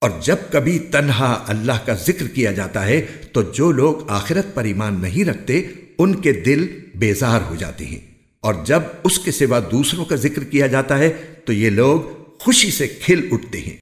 اور جب کبھی تنہا اللہ کا ذکر کیا جاتا ہے، تو جو لوگ آخرت پر ایمان نہیں رکھتے، ان کے دل بیزار ہو جاتے ہیں۔ اور جب اس کے سوا دوسروں کا ذکر کیا جاتا ہے، تو یہ لوگ خوشی سے کھل اٹھتے ہیں۔